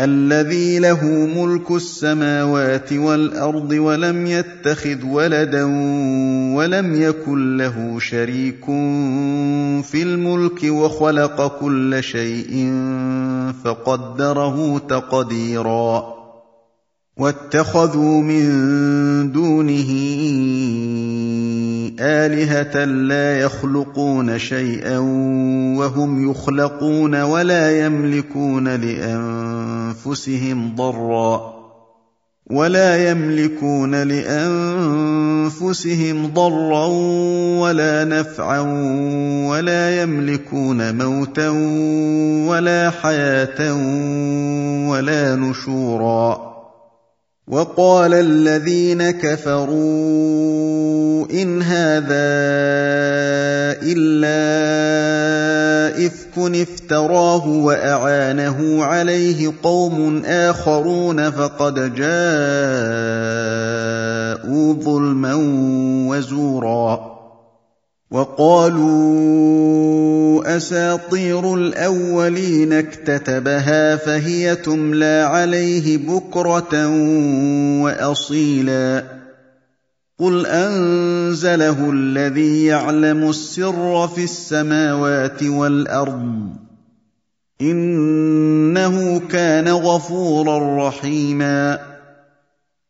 الذي له ملك السماوات والأرض ولم يتخذ ولدا ولم يكن له شريك في الملك وخلق كل شيء فقدره تقديرا. واتخذوا من دونه آلهة لا يخلقون شيئا وهم يخلقون ولا يملكون لأنفسهم ضرا ولا يملكون لأنفسهم ضرا ولا نفعا ولا يملكون موتا ولا حياة ولا نشورا وقال الذين كفروا إن هذا إلا إفك افتراه وأعانه عليه قوم آخرون فقد جاءوا ظلما وزورا. وقالوا أساطير الأولين اكتتبها فهي تملى عليه بكرة وأصيلا. قل أنزله الذي يعلم السر في السماوات والأرض. إنه كان غفورا رحيما.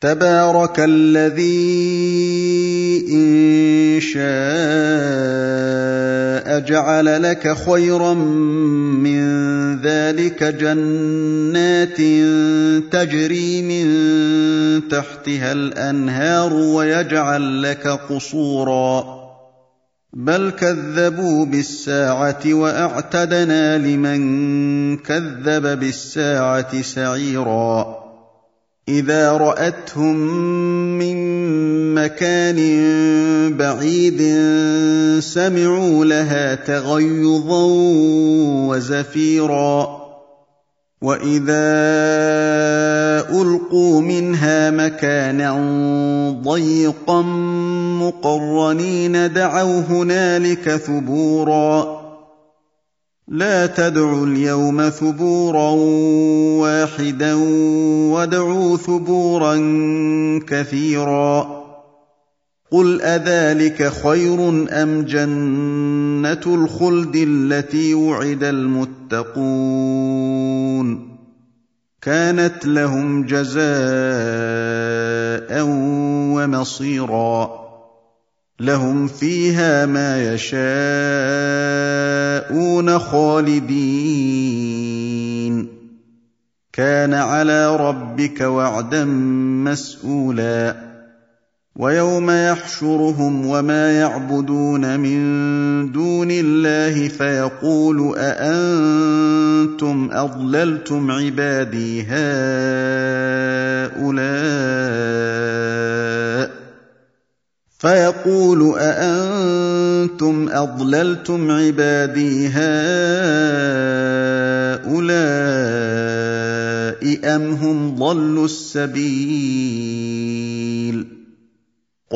تبارك الذي إن شاء جعل لك خيرا من ذلك جنات تجري من تحتها الأنهار ويجعل لك قصورا. بل كذبوا بالساعة وأعتدنا لمن كذب بالساعة سعيرا. إذا رأتهم من مكان بعيد سمعوا لها تغيظا وزفيرا. وإذا ألقوا منها مكانا ضيقا مقرنين دعوا هنالك ثبورا. لا تدعوا اليوم ثبورا واحدا وادعوا ثبورا كثيرا. قل أذلك خير أم جنة الخلد التي وعد المتقون؟ كانت لهم جزاء ومصيرا. لهم فيها ما يشاءون خالدين. كان على ربك وعدا مسئولا ويوم يحشرهم وما يعبدون من دون الله فيقول أأنتم أضللتم عبادي هؤلاء؟ فيقول أأنتم أضللتم عبادي هؤلاء أم هم ضلوا السبيل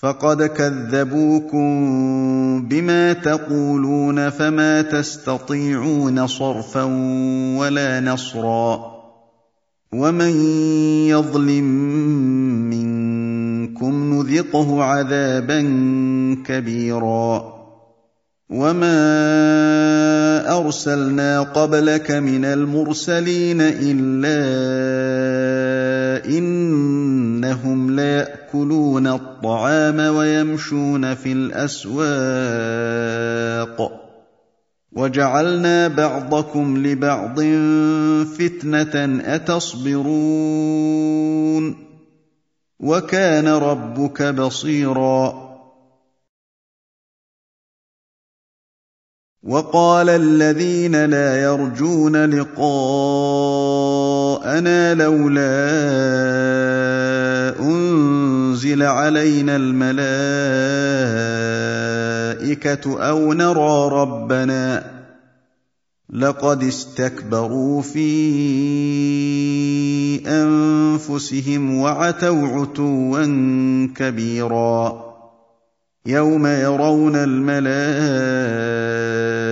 فقد كذبوكم بما تقولون فما تستطيعون صرفا ولا نصرا ومن يظلم منكم نذقه عذابا كبيرا وما ارسلنا قبلك من المرسلين الا انهم ليأكلون الطعام ويمشون في الأسواق. وجعلنا بعضكم لبعض فتنة أتصبرون. وكان ربك بصيرا. وقال الذين لا يرجون لقاءنا لولا انزل علينا الملائكه أو نرى ربنا لقد استكبروا في انفسهم وعتوا عتوا كبيرا يوم يرون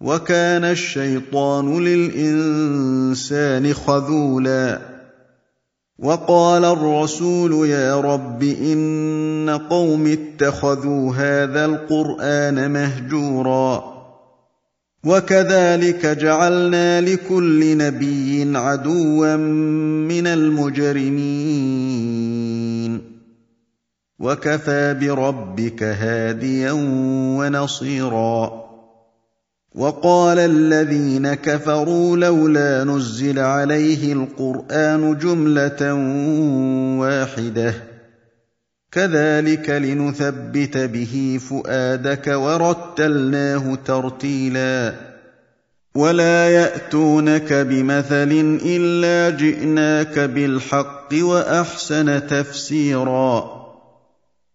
وكان الشيطان للإنسان خذولا. وقال الرسول يا رب إن قوم اتخذوا هذا القرآن مهجورا. وكذلك جعلنا لكل نبي عدوا من المجرمين. وكفى بربك هاديا ونصيرا. وقال الذين كفروا لولا نزل عليه القرآن جملة واحدة. كذلك لنثبت به فؤادك ورتلناه ترتيلا. ولا يأتونك بمثل إلا جئناك بالحق وأحسن تفسيرا.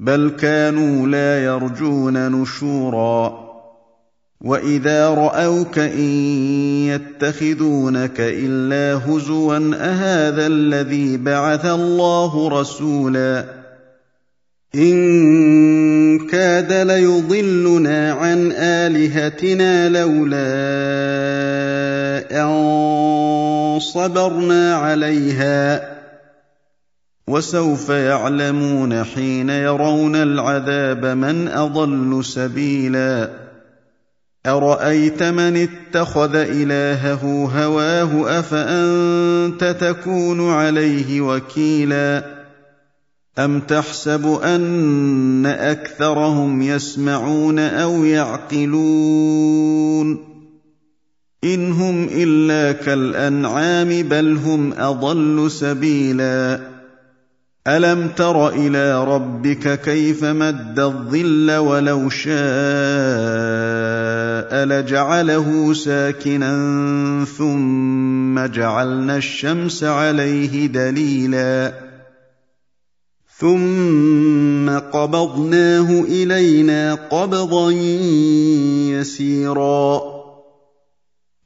بل كانوا لا يرجون نشورا. وإذا رأوك إن يتخذونك إلا هزوا أهذا الذي بعث الله رسولا؟ إن كاد ليضلنا عن آلهتنا لولا أن صبرنا عليها. وسوف يعلمون حين يرون العذاب من أضل سبيلا. أرأيت من اتخذ إلهه هواه أفأنت تكون عليه وكيلا؟ أم تحسب أن أكثرهم يسمعون أو يعقلون؟ إن هم إلا كالأنعام بل هم أضل سبيلا. ألم تر إلى ربك كيف مد الظل ولو شاء لجعله ساكنا ثم جعلنا الشمس عليه دليلا ثم قبضناه إلينا قبضا يسيرا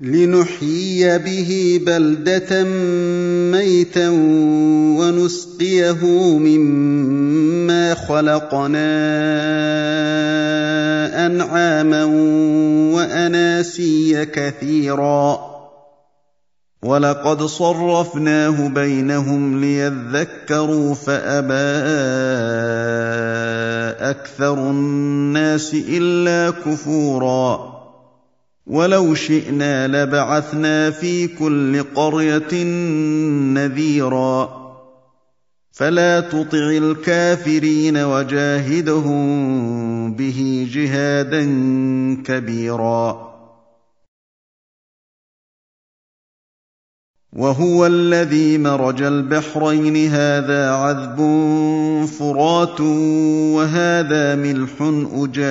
لنحيي به بلده ميتا ونسقيه مما خلقنا انعاما واناسيا كثيرا ولقد صرفناه بينهم ليذكروا فابى أكثر الناس الا كفورا ولو شئنا لبعثنا في كل قرية نذيرا. فلا تطع الكافرين وجاهدهم به جهادا كبيرا. وهو الذي مرج البحرين هذا عذب فرات وهذا ملح أجاج.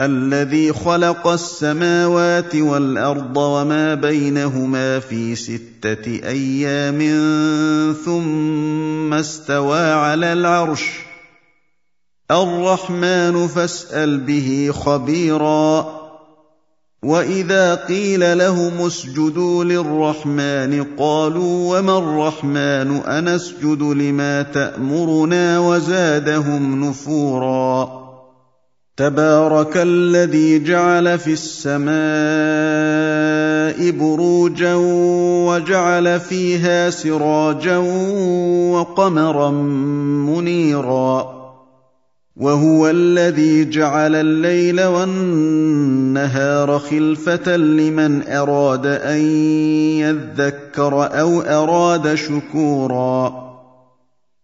الذي خلق السماوات والأرض وما بينهما في ستة أيام ثم استوى على العرش. الرحمن فاسأل به خبيرا. وإذا قيل لهم اسجدوا للرحمن قالوا وما الرحمن؟ أنسجد لما تأمرنا وزادهم نفورا. تبارك الذي جعل في السماء بروجا وجعل فيها سراجا وقمرا منيرا وهو الذي جعل الليل والنهار خلفة لمن أراد أن يذكر أو أراد شكورا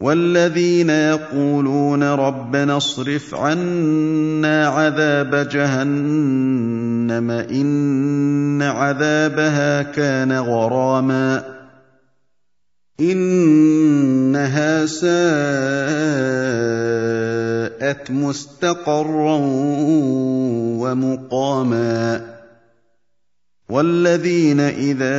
والذين يقولون ربنا اصرف عنا عذاب جهنم إن عذابها كان غراما إنها ساءت مستقرا ومقاما والذين إذا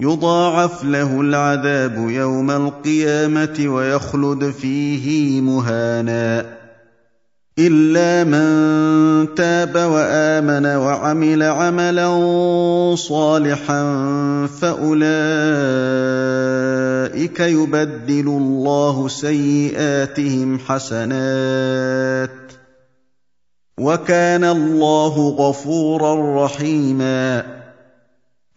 يضاعف له العذاب يوم القيامة ويخلد فيه مهانا. إلا من تاب وآمن وعمل عملا صالحا فأولئك يبدل الله سيئاتهم حسنات. وكان الله غفورا رحيما.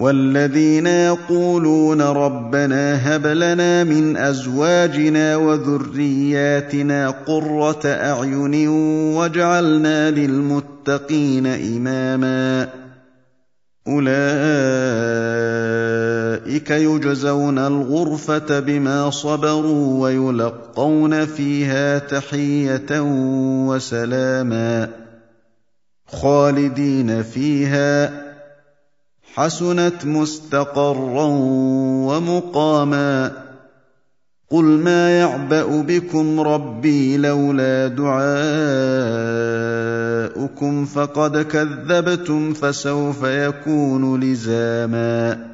والذين يقولون ربنا هب لنا من أزواجنا وذرياتنا قرة أعين واجعلنا للمتقين إماما أولئك يجزون الغرفة بما صبروا ويلقون فيها تحية وسلاما خالدين فيها حسنت مستقرا ومقاما قل ما يعبأ بكم ربي لولا دعاؤكم فقد كذبتم فسوف يكون لزاما